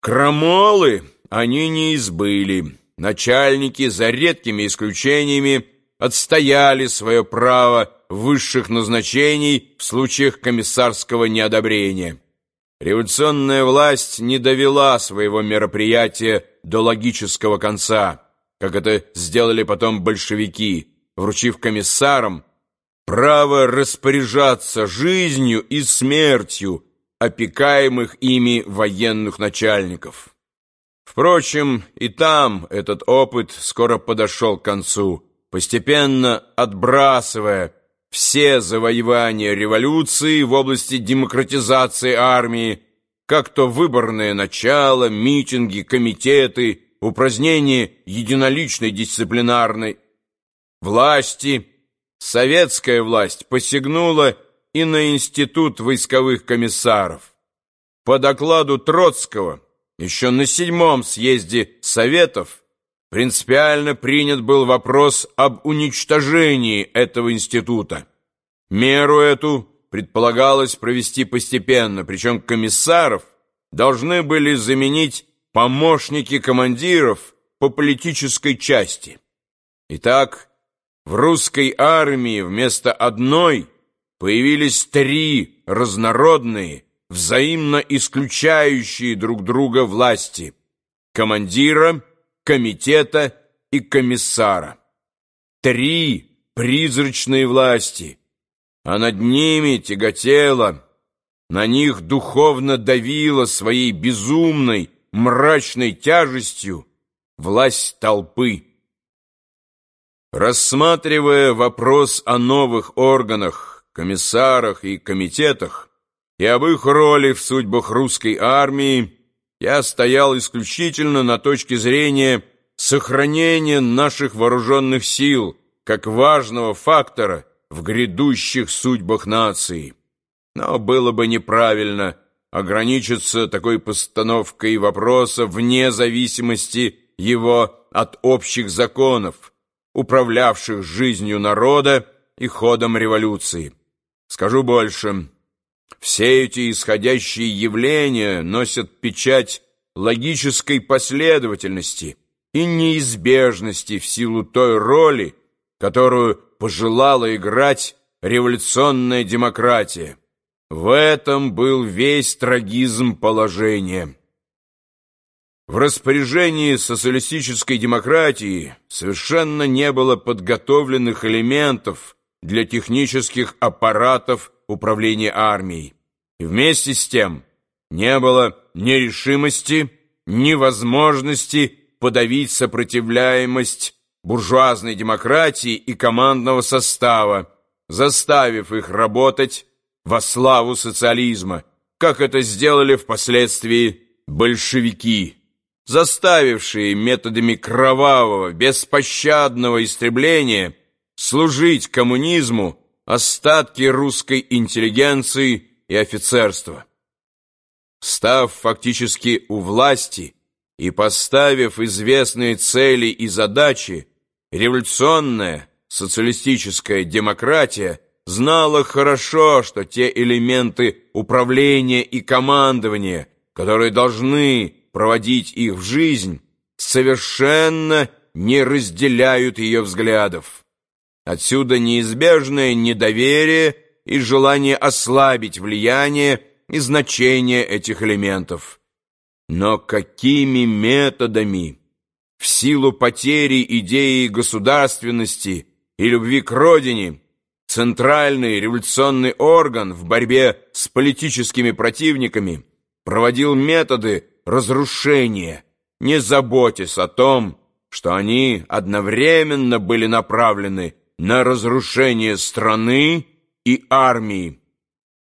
Крамолы они не избыли. Начальники, за редкими исключениями, отстояли свое право высших назначений в случаях комиссарского неодобрения. Революционная власть не довела своего мероприятия до логического конца, как это сделали потом большевики, вручив комиссарам право распоряжаться жизнью и смертью опекаемых ими военных начальников. Впрочем, и там этот опыт скоро подошел к концу, постепенно отбрасывая все завоевания революции в области демократизации армии, как то выборное начало, митинги, комитеты, упразднение единоличной дисциплинарной власти, советская власть посягнула и на Институт войсковых комиссаров. По докладу Троцкого, еще на седьмом съезде Советов принципиально принят был вопрос об уничтожении этого института. Меру эту предполагалось провести постепенно, причем комиссаров должны были заменить помощники командиров по политической части. Итак, в русской армии вместо одной появились три разнородные, взаимно исключающие друг друга власти – командира, комитета и комиссара. Три призрачные власти, а над ними тяготела, на них духовно давила своей безумной, мрачной тяжестью власть толпы. Рассматривая вопрос о новых органах, комиссарах и комитетах и об их роли в судьбах русской армии, я стоял исключительно на точке зрения сохранения наших вооруженных сил как важного фактора в грядущих судьбах нации. Но было бы неправильно ограничиться такой постановкой вопроса вне зависимости его от общих законов, управлявших жизнью народа и ходом революции. Скажу больше. Все эти исходящие явления носят печать логической последовательности и неизбежности в силу той роли, которую пожелала играть революционная демократия. В этом был весь трагизм положения. В распоряжении социалистической демократии совершенно не было подготовленных элементов для технических аппаратов управления армией. И вместе с тем не было ни решимости, ни возможности подавить сопротивляемость буржуазной демократии и командного состава, заставив их работать во славу социализма, как это сделали впоследствии большевики заставившие методами кровавого, беспощадного истребления служить коммунизму остатки русской интеллигенции и офицерства. Став фактически у власти и поставив известные цели и задачи, революционная социалистическая демократия знала хорошо, что те элементы управления и командования, которые должны проводить их в жизнь, совершенно не разделяют ее взглядов. Отсюда неизбежное недоверие и желание ослабить влияние и значение этих элементов. Но какими методами? В силу потери идеи государственности и любви к родине центральный революционный орган в борьбе с политическими противниками проводил методы, разрушения, не заботясь о том, что они одновременно были направлены на разрушение страны и армии.